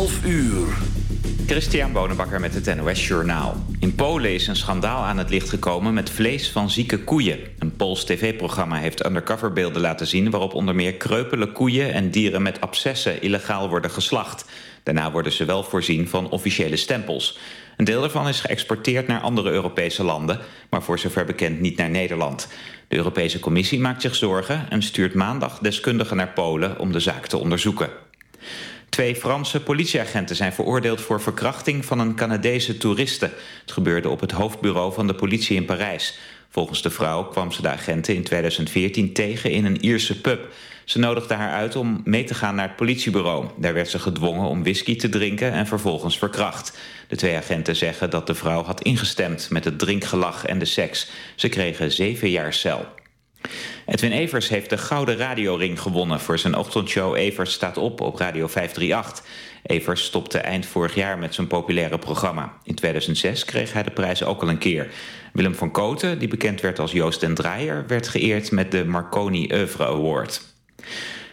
12 uur. Christian Bonenbakker met het NOS Journaal. In Polen is een schandaal aan het licht gekomen met vlees van zieke koeien. Een Pools tv-programma heeft undercoverbeelden laten zien... waarop onder meer kreupele koeien en dieren met abscessen illegaal worden geslacht. Daarna worden ze wel voorzien van officiële stempels. Een deel daarvan is geëxporteerd naar andere Europese landen... maar voor zover bekend niet naar Nederland. De Europese Commissie maakt zich zorgen... en stuurt maandag deskundigen naar Polen om de zaak te onderzoeken. Twee Franse politieagenten zijn veroordeeld voor verkrachting van een Canadese toeriste. Het gebeurde op het hoofdbureau van de politie in Parijs. Volgens de vrouw kwam ze de agenten in 2014 tegen in een Ierse pub. Ze nodigde haar uit om mee te gaan naar het politiebureau. Daar werd ze gedwongen om whisky te drinken en vervolgens verkracht. De twee agenten zeggen dat de vrouw had ingestemd met het drinkgelach en de seks. Ze kregen zeven jaar cel. Edwin Evers heeft de Gouden Radioring gewonnen... voor zijn ochtendshow Evers staat op op Radio 538. Evers stopte eind vorig jaar met zijn populaire programma. In 2006 kreeg hij de prijs ook al een keer. Willem van Koten, die bekend werd als Joost den Draaier... werd geëerd met de Marconi Oeuvre Award.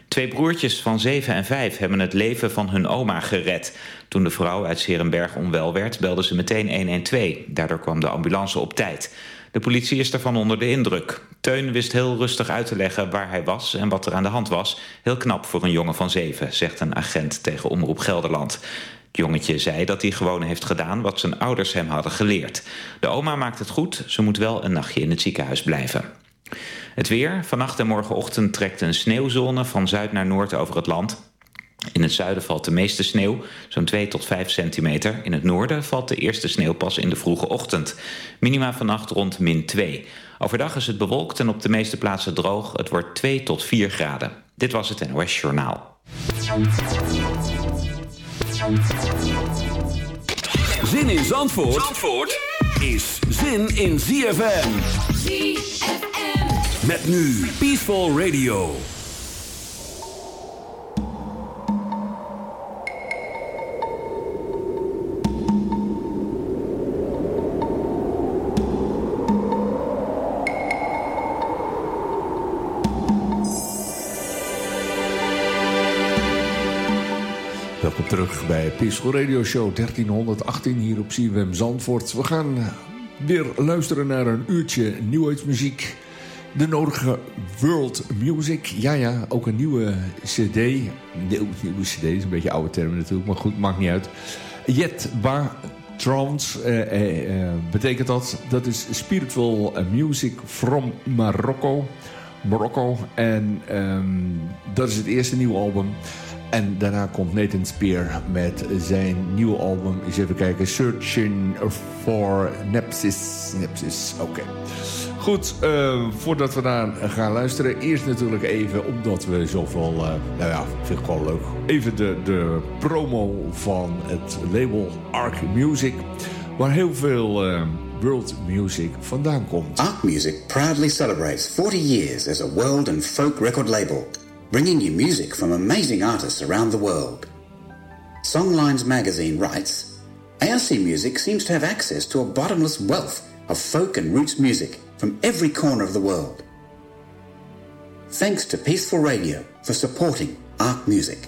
Twee broertjes van 7 en 5 hebben het leven van hun oma gered. Toen de vrouw uit Serenberg onwel werd, belden ze meteen 112. Daardoor kwam de ambulance op tijd. De politie is daarvan onder de indruk. Teun wist heel rustig uit te leggen waar hij was en wat er aan de hand was. Heel knap voor een jongen van zeven, zegt een agent tegen Omroep Gelderland. Het jongetje zei dat hij gewoon heeft gedaan wat zijn ouders hem hadden geleerd. De oma maakt het goed, ze moet wel een nachtje in het ziekenhuis blijven. Het weer. Vannacht en morgenochtend trekt een sneeuwzone van zuid naar noord over het land. In het zuiden valt de meeste sneeuw, zo'n 2 tot 5 centimeter. In het noorden valt de eerste sneeuw pas in de vroege ochtend. Minima vannacht rond min 2. Overdag is het bewolkt en op de meeste plaatsen droog. Het wordt 2 tot 4 graden. Dit was het NOS Journaal. Zin in Zandvoort, Zandvoort is zin in ZFM. ZFM. Met nu Peaceful Radio. Terug bij Peaceful Radio Show 1318 hier op CWM Zandvoort. We gaan weer luisteren naar een uurtje nieuwheidsmuziek. De nodige world music. Ja, ja, ook een nieuwe cd. Nieuw, nieuwe cd is een beetje oude termen natuurlijk, maar goed, maakt niet uit. Yet Ba Trance eh, eh, eh, betekent dat. Dat is spiritual music from Marokko. Marokko. En ehm, dat is het eerste nieuwe album. En daarna komt Nathan Spear met zijn nieuwe album. Eens even kijken. Searching for Nepsis. Nepsis, oké. Goed, eh, voordat we daar gaan luisteren. Eerst natuurlijk even, omdat we zoveel... eh, nou ja, vind ik gewoon leuk. Even de, de promo van het label Arc Music. Waar heel veel eh, world music vandaan komt. Arc Music proudly celebrates 40 years as a world and folk record label, bringing you music from amazing artists around the world. Songlines magazine writes ARC Music seems to have access to a bottomless wealth of folk and roots music from every corner of the world. Thanks to Peaceful Radio for supporting Arc Music.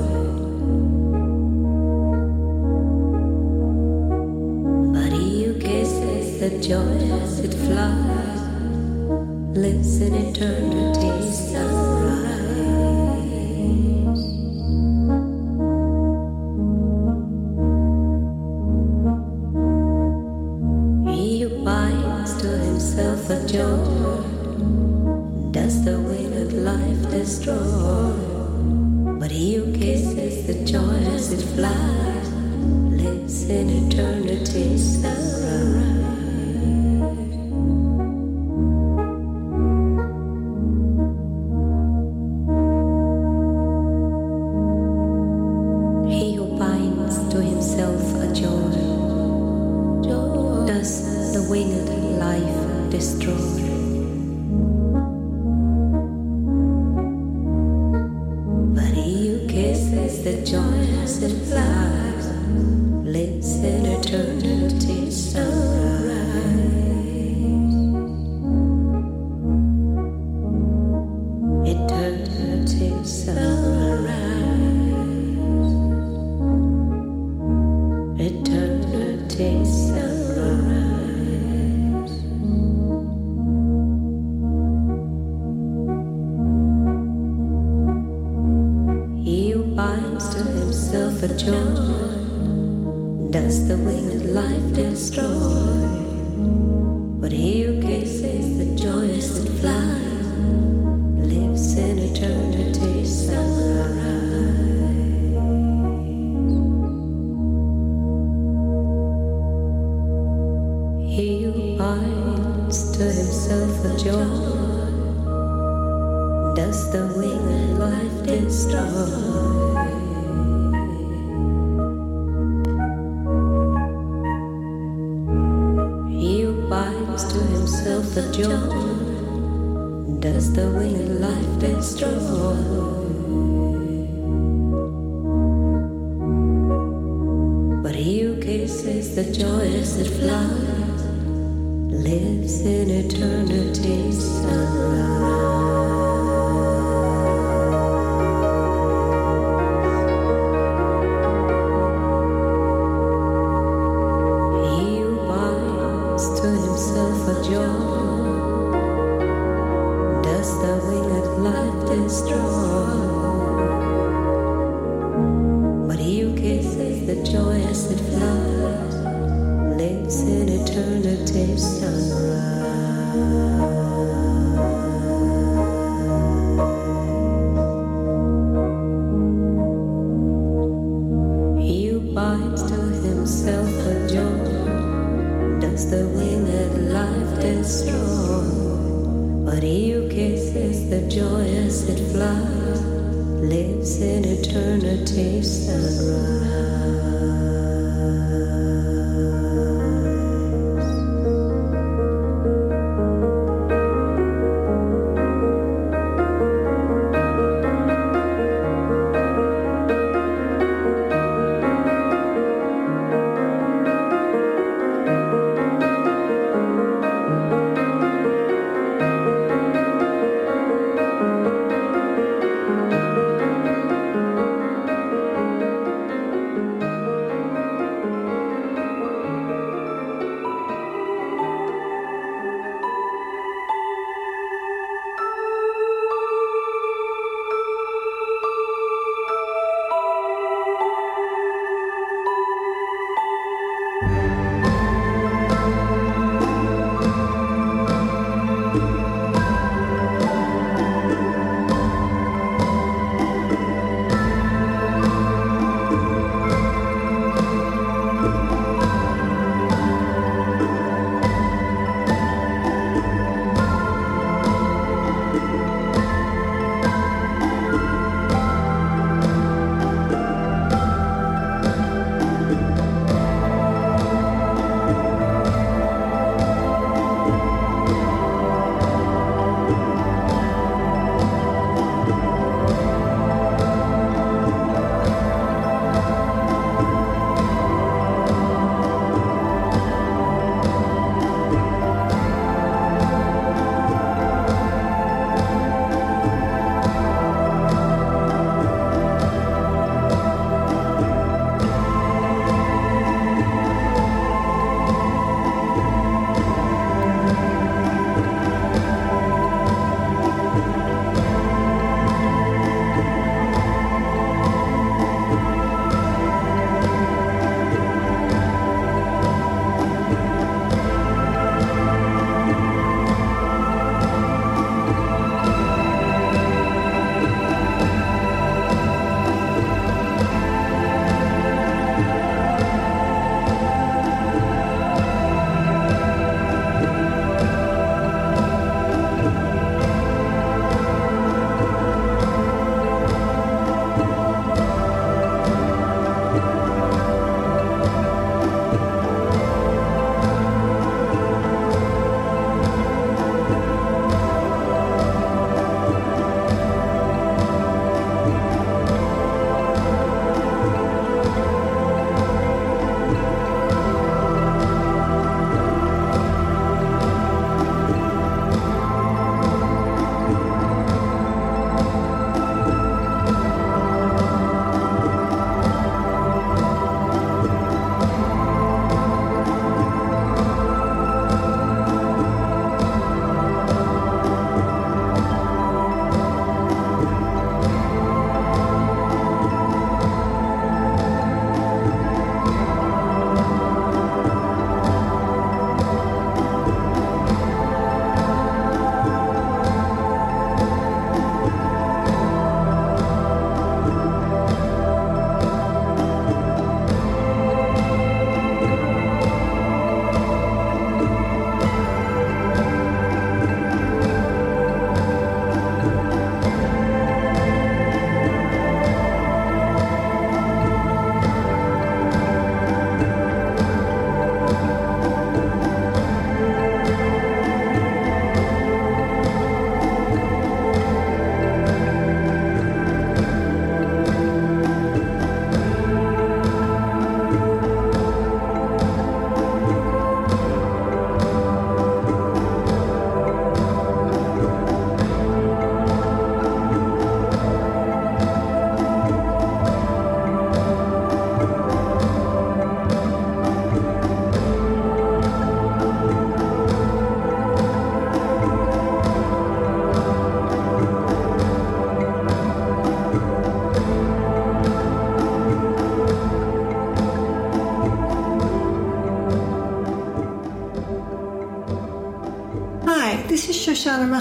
joy as it flies, lives in eternity. yourself a joy. Does the wing of life destroy? to himself a joy. Does the wing of life destroy? But he who kisses the joy as it flies.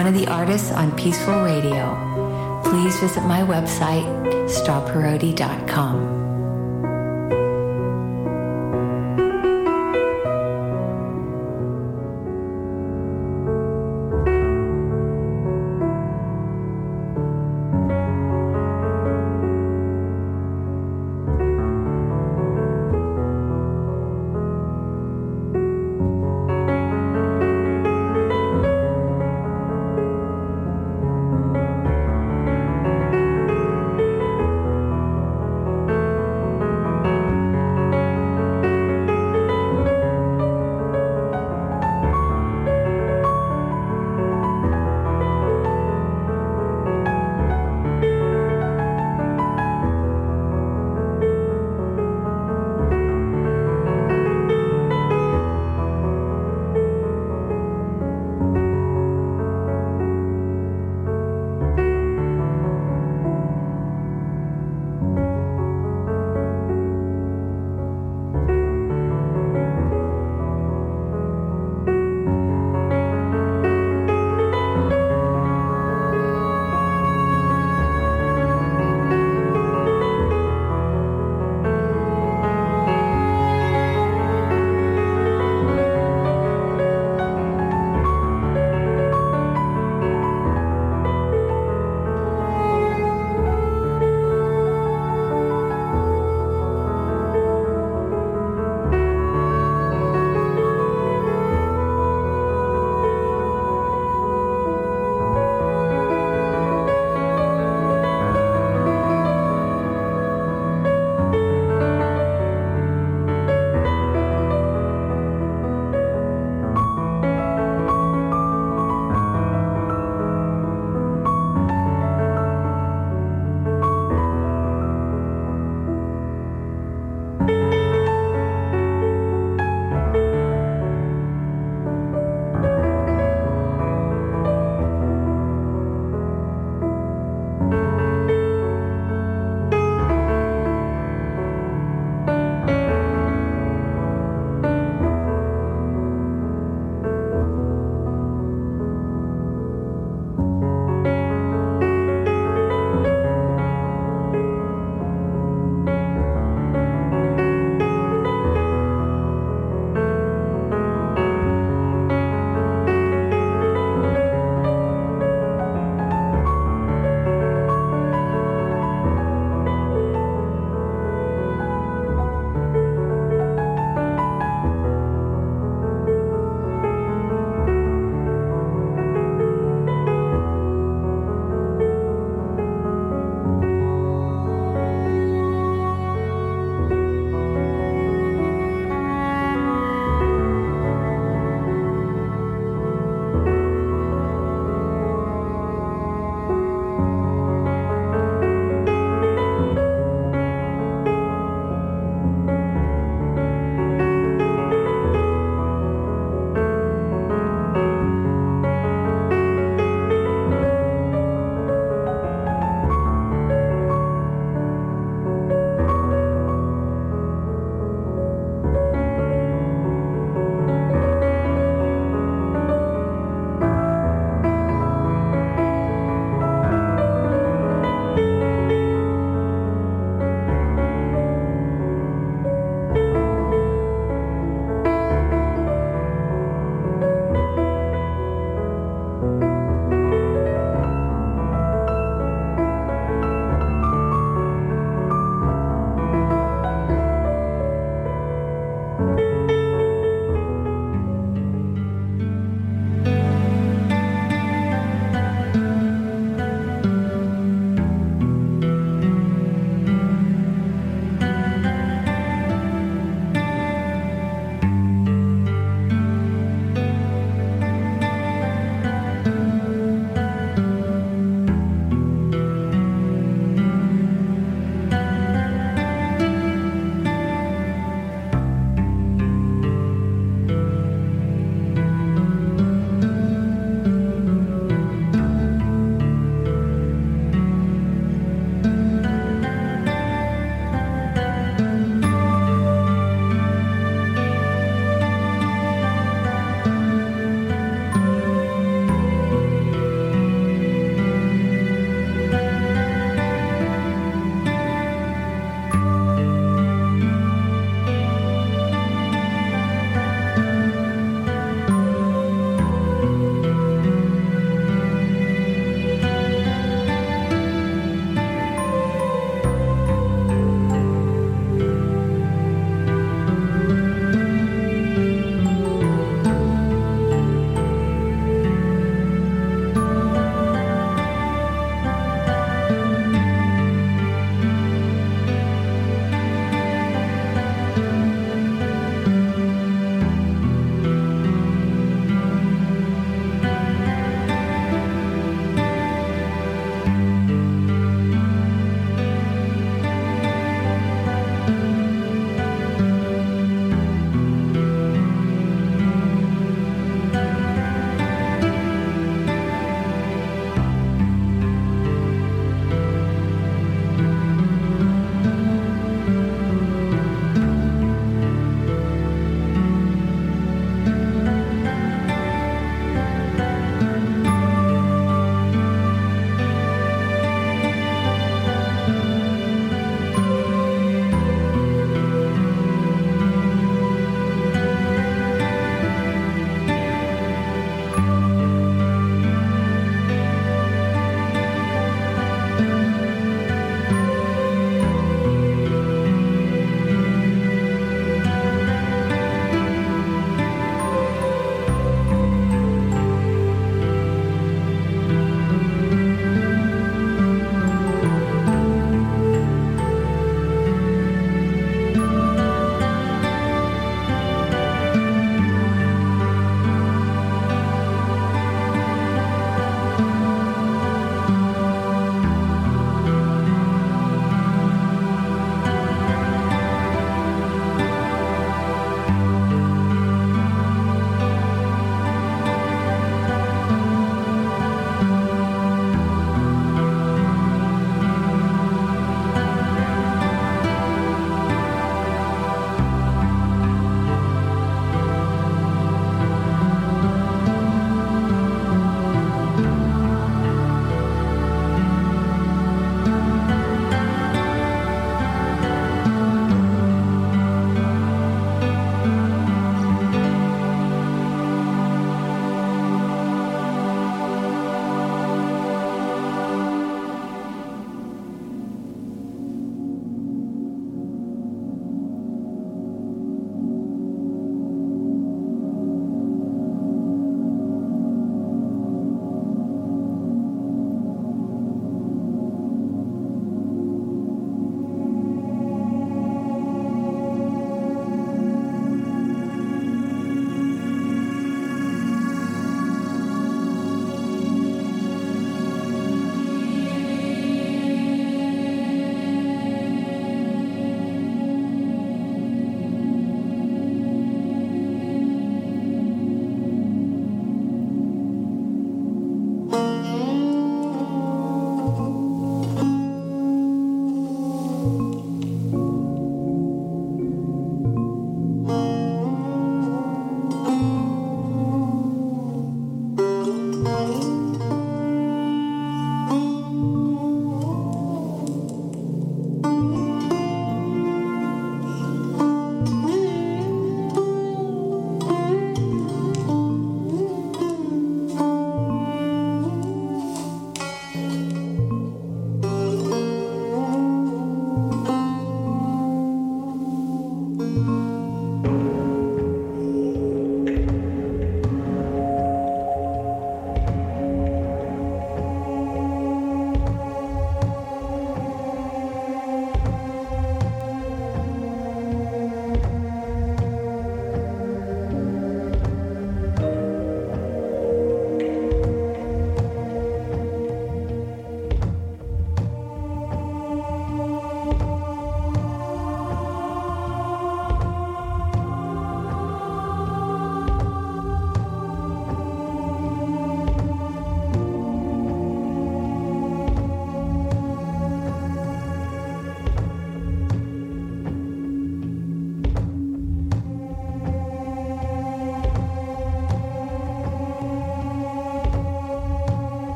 one of the artists on Peaceful Radio. Please visit my website, starparodi.com.